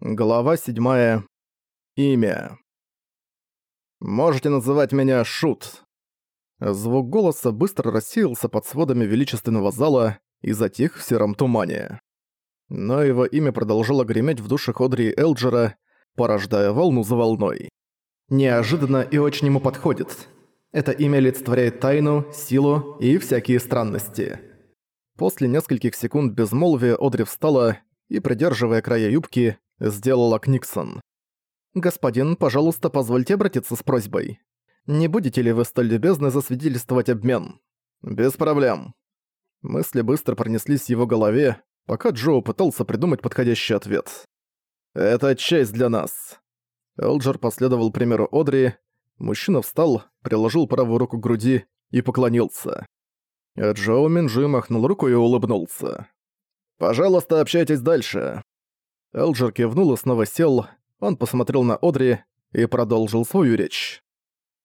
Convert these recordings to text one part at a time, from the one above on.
Глава 7. Имя. Можете называть меня Шут. Звук голоса быстро рассеялся под сводами величественного зала и затих в сером тумане. Но его имя продолжало греметь в душах Одри и Элджера, порождая волну за волной. Неожиданно и очень ему подходит. Это имя олицетворяет тайну, силу и всякие странности. После нескольких секунд безмолвия Одри встала и, придерживая края юбки, сделала Книксон. «Господин, пожалуйста, позвольте обратиться с просьбой. Не будете ли вы столь любезны засвидетельствовать обмен?» «Без проблем». Мысли быстро пронеслись в его голове, пока Джоу пытался придумать подходящий ответ. «Это честь для нас». Элджер последовал примеру Одри. Мужчина встал, приложил правую руку к груди и поклонился. А Джоу Минджи махнул рукой и улыбнулся. «Пожалуйста, общайтесь дальше. Элджер кивнул и снова сел. Он посмотрел на Одри и продолжил свою речь.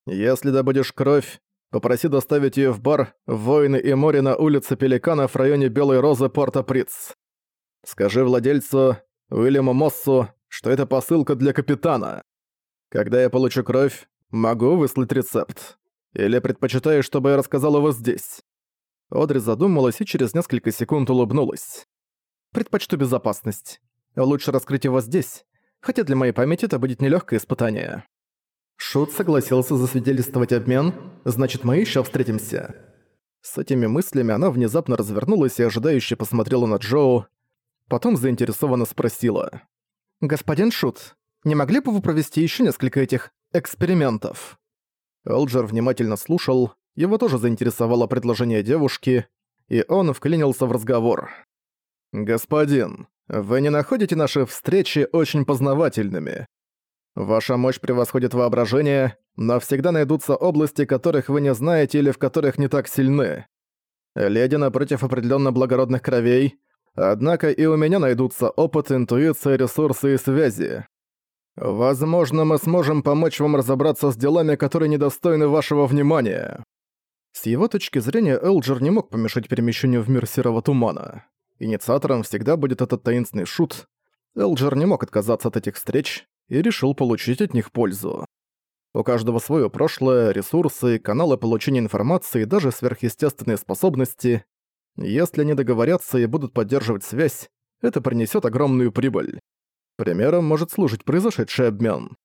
«Если добудешь кровь, попроси доставить ее в бар «Воины и море» на улице Пеликана в районе Белой Розы Порта Приц. Скажи владельцу, Уильяму Моссу, что это посылка для капитана. Когда я получу кровь, могу выслать рецепт. Или предпочитаешь, чтобы я рассказал его здесь?» Одри задумалась и через несколько секунд улыбнулась. «Предпочту безопасность. Лучше раскрыть его здесь, хотя для моей памяти это будет нелегкое испытание. Шут согласился засвидетельствовать обмен, значит мы еще встретимся. С этими мыслями она внезапно развернулась и ожидающе посмотрела на Джоу, потом заинтересованно спросила. «Господин Шут, не могли бы вы провести еще несколько этих экспериментов?» Элджер внимательно слушал, его тоже заинтересовало предложение девушки, и он вклинился в разговор. «Господин, вы не находите наши встречи очень познавательными? Ваша мощь превосходит воображение, но всегда найдутся области, которых вы не знаете или в которых не так сильны. Леди напротив определенно благородных кровей, однако и у меня найдутся опыт, интуиция, ресурсы и связи. Возможно, мы сможем помочь вам разобраться с делами, которые недостойны вашего внимания». С его точки зрения Элджер не мог помешать перемещению в мир серого тумана. Инициатором всегда будет этот таинственный шут. Элджер не мог отказаться от этих встреч и решил получить от них пользу. У каждого свое прошлое, ресурсы, каналы получения информации и даже сверхъестественные способности. Если они договорятся и будут поддерживать связь, это принесет огромную прибыль. Примером может служить произошедший обмен.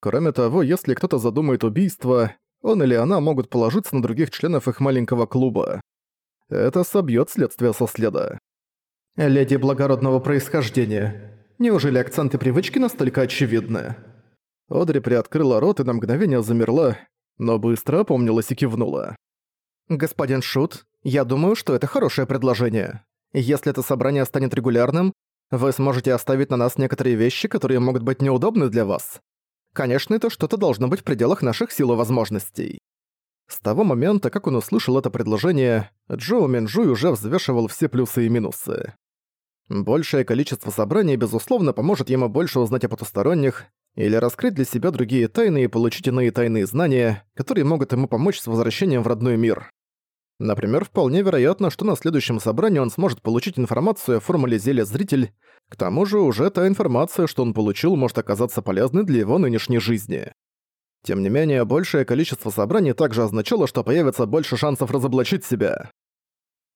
Кроме того, если кто-то задумает убийство, он или она могут положиться на других членов их маленького клуба. Это собьет следствие со следа. «Леди благородного происхождения, неужели акценты привычки настолько очевидны?» Одри приоткрыла рот и на мгновение замерла, но быстро опомнилась и кивнула. «Господин Шут, я думаю, что это хорошее предложение. Если это собрание станет регулярным, вы сможете оставить на нас некоторые вещи, которые могут быть неудобны для вас. Конечно, это что-то должно быть в пределах наших сил и возможностей». С того момента, как он услышал это предложение, Джоу Минджуй уже взвешивал все плюсы и минусы. Большее количество собраний, безусловно, поможет ему больше узнать о потусторонних или раскрыть для себя другие тайны и получить иные тайные знания, которые могут ему помочь с возвращением в родной мир. Например, вполне вероятно, что на следующем собрании он сможет получить информацию о формуле зелья «Зритель», к тому же уже та информация, что он получил, может оказаться полезной для его нынешней жизни. Тем не менее, большее количество собраний также означало, что появится больше шансов разоблачить себя.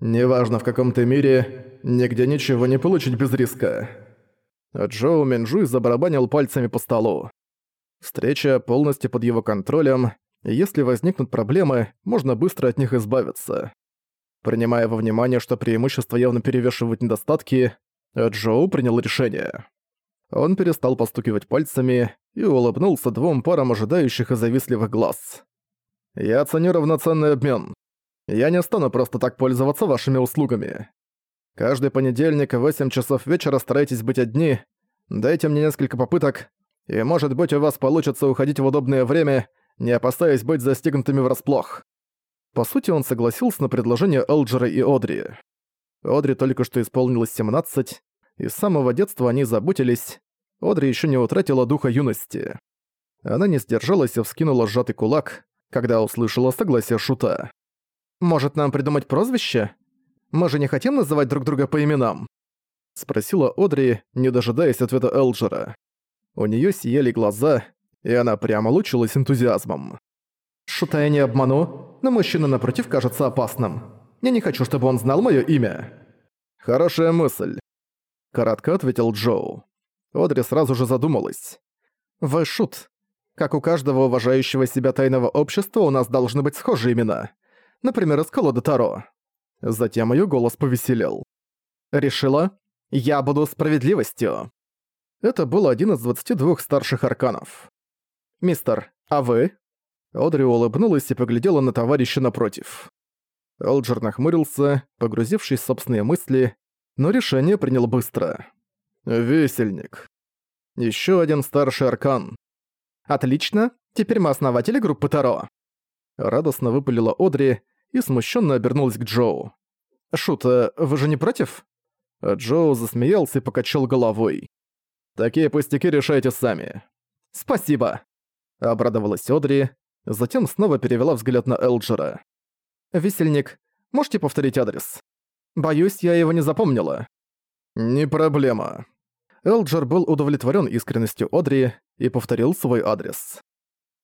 Неважно в каком ты мире, нигде ничего не получить без риска. Джоу Минджуй забарабанил пальцами по столу. Встреча полностью под его контролем, и если возникнут проблемы, можно быстро от них избавиться. Принимая во внимание, что преимущества явно перевешивают недостатки, Джоу принял решение. Он перестал постукивать пальцами и улыбнулся двум парам ожидающих и завистливых глаз. «Я ценю равноценный обмен. Я не стану просто так пользоваться вашими услугами. Каждый понедельник в 8 часов вечера старайтесь быть одни, дайте мне несколько попыток, и может быть у вас получится уходить в удобное время, не опасаясь быть застигнутыми врасплох». По сути, он согласился на предложение Элджера и Одри. Одри только что исполнилось 17, и с самого детства они заботились. Одри еще не утратила духа юности. Она не сдержалась и вскинула сжатый кулак, когда услышала согласие Шута. Может, нам придумать прозвище? Мы же не хотим называть друг друга по именам?» Спросила Одри, не дожидаясь ответа Элджера. У неё сияли глаза, и она прямо лучилась энтузиазмом. «Шута я не обману, но мужчина напротив кажется опасным. Я не хочу, чтобы он знал моё имя». «Хорошая мысль», — коротко ответил Джоу. Одри сразу же задумалась. «Вы шут. Как у каждого уважающего себя тайного общества у нас должны быть схожие имена. Например, из колоды Таро». Затем её голос повеселел. «Решила? Я буду справедливостью». Это был один из 22 старших арканов. «Мистер, а вы?» Одри улыбнулась и поглядела на товарища напротив. Элджер нахмурился, погрузившись в собственные мысли, но решение принял быстро. «Весельник. Еще один старший аркан. Отлично, теперь мы основатели группы Таро». Радостно выпалила Одри и смущенно обернулась к Джоу. «Шут, э, вы же не против?» Джоу засмеялся и покачал головой. «Такие пустяки решайте сами». «Спасибо», — обрадовалась Одри, затем снова перевела взгляд на Элджера. «Висельник, можете повторить адрес? Боюсь, я его не запомнила». «Не проблема». Элджер был удовлетворен искренностью Одри и повторил свой адрес.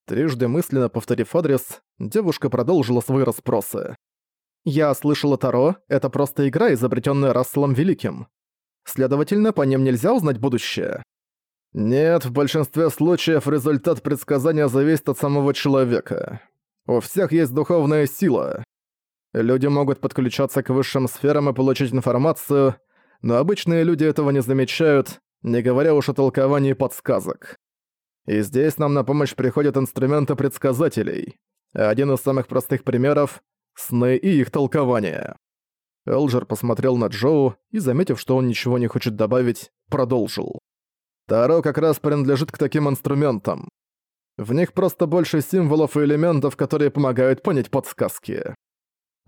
Трижды мысленно повторив адрес, девушка продолжила свои расспросы. «Я слышала Таро — это просто игра, изобретенная Расселом Великим. Следовательно, по ним нельзя узнать будущее». «Нет, в большинстве случаев результат предсказания зависит от самого человека. У всех есть духовная сила. Люди могут подключаться к высшим сферам и получить информацию, но обычные люди этого не замечают, не говоря уж о толковании подсказок. И здесь нам на помощь приходят инструменты предсказателей. Один из самых простых примеров — сны и их толкование. Элджер посмотрел на Джоу и, заметив, что он ничего не хочет добавить, продолжил. Таро как раз принадлежит к таким инструментам. В них просто больше символов и элементов, которые помогают понять подсказки.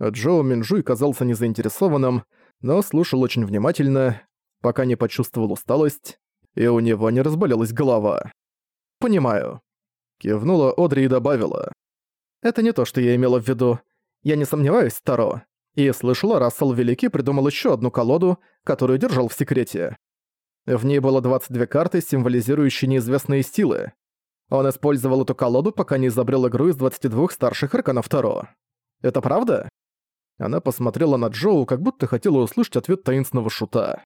Джоу Минжуй казался незаинтересованным, но слушал очень внимательно, пока не почувствовал усталость, и у него не разболелась голова. «Понимаю», — кивнула Одри и добавила. «Это не то, что я имела в виду. Я не сомневаюсь, Таро. И слышала, Рассел Великий придумал еще одну колоду, которую держал в секрете. В ней было 22 карты, символизирующие неизвестные силы. Он использовал эту колоду, пока не изобрел игру из 22 старших арканов Таро. Это правда? Она посмотрела на Джоу, как будто хотела услышать ответ таинственного шута.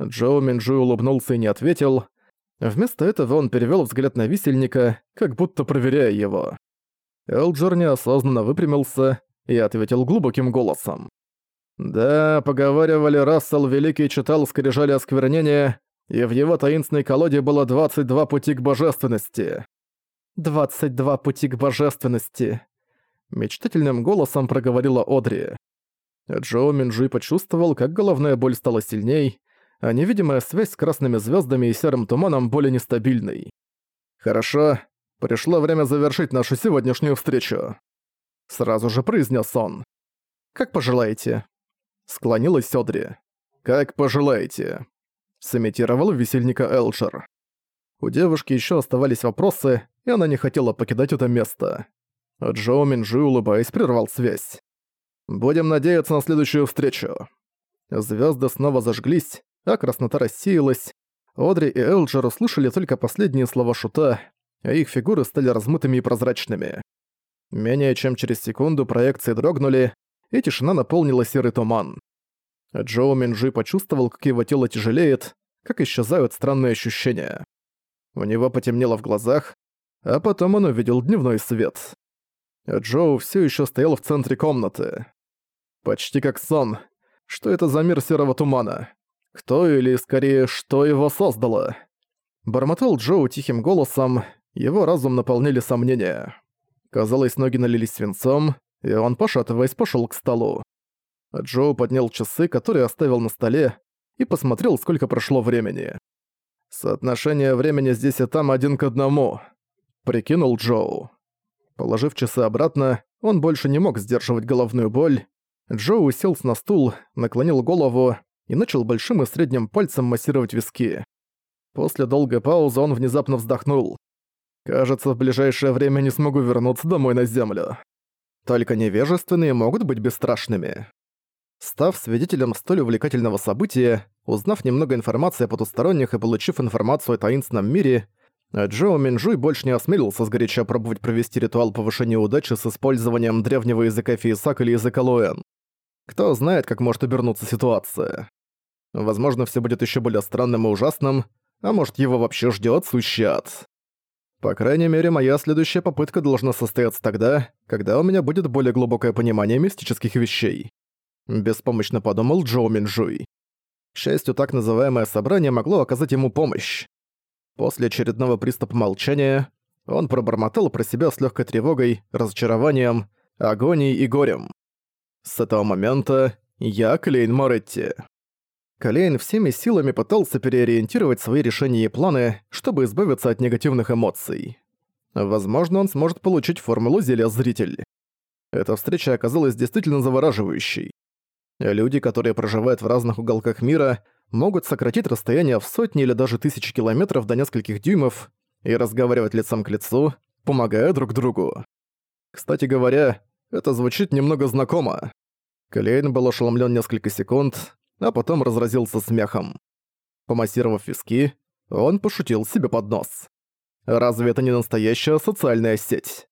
Джоу Минджу улыбнулся и не ответил. Вместо этого он перевёл взгляд на висельника, как будто проверяя его. Элджер неосознанно выпрямился и ответил глубоким голосом. «Да, поговаривали, Рассел Великий читал скрижали осквернения, и в его таинственной колоде было 22 пути к божественности». «22 пути к божественности», Мечтательным голосом проговорила Одри. Джоу Минджи почувствовал, как головная боль стала сильней, а невидимая связь с красными звездами и серым туманом более нестабильной. «Хорошо, пришло время завершить нашу сегодняшнюю встречу», — сразу же произнес он. «Как пожелаете», — склонилась Одри. «Как пожелаете», — сымитировал весельника Элшер. У девушки еще оставались вопросы, и она не хотела покидать это место. Джоу Минджи, улыбаясь, прервал связь. «Будем надеяться на следующую встречу». Звезды снова зажглись, а краснота рассеялась. Одри и Элджер услышали только последние слова Шута, а их фигуры стали размытыми и прозрачными. Менее чем через секунду проекции дрогнули, и тишина наполнила серый туман. Джоу Минджи почувствовал, как его тело тяжелеет, как исчезают странные ощущения. У него потемнело в глазах, а потом он увидел дневной свет. Джоу все еще стоял в центре комнаты. Почти как сон. Что это за мир серого тумана? Кто или, скорее, что его создало? Бормотал Джоу тихим голосом, его разум наполнили сомнения. Казалось, ноги налились свинцом, и он, пошатываясь, пошел к столу. Джоу поднял часы, которые оставил на столе, и посмотрел, сколько прошло времени. «Соотношение времени здесь и там один к одному», — прикинул Джоу. Положив часы обратно, он больше не мог сдерживать головную боль. Джо уселся на стул, наклонил голову и начал большим и средним пальцем массировать виски. После долгой паузы он внезапно вздохнул. «Кажется, в ближайшее время не смогу вернуться домой на землю. Только невежественные могут быть бесстрашными». Став свидетелем столь увлекательного события, узнав немного информации о потусторонних и получив информацию о таинственном мире, Джоу Минджуй больше не осмелился сгоряча пробовать провести ритуал повышения удачи с использованием древнего языка Фейсак или языка Луэн. Кто знает, как может обернуться ситуация. Возможно, все будет еще более странным и ужасным, а может, его вообще ждет сущий ад. По крайней мере, моя следующая попытка должна состояться тогда, когда у меня будет более глубокое понимание мистических вещей. Беспомощно подумал Джоу Минджуй. К счастью, так называемое собрание могло оказать ему помощь. После очередного приступа молчания он пробормотал про себя с легкой тревогой, разочарованием, агонией и горем. С этого момента я Клейн Моретти. Клейн всеми силами пытался переориентировать свои решения и планы, чтобы избавиться от негативных эмоций. Возможно, он сможет получить формулу зелья «Зритель». Эта встреча оказалась действительно завораживающей. Люди, которые проживают в разных уголках мира, могут сократить расстояние в сотни или даже тысячи километров до нескольких дюймов и разговаривать лицом к лицу, помогая друг другу. Кстати говоря, это звучит немного знакомо. Клейн был ошеломлен несколько секунд, а потом разразился смехом. Помассировав виски, он пошутил себе под нос. «Разве это не настоящая социальная сеть?»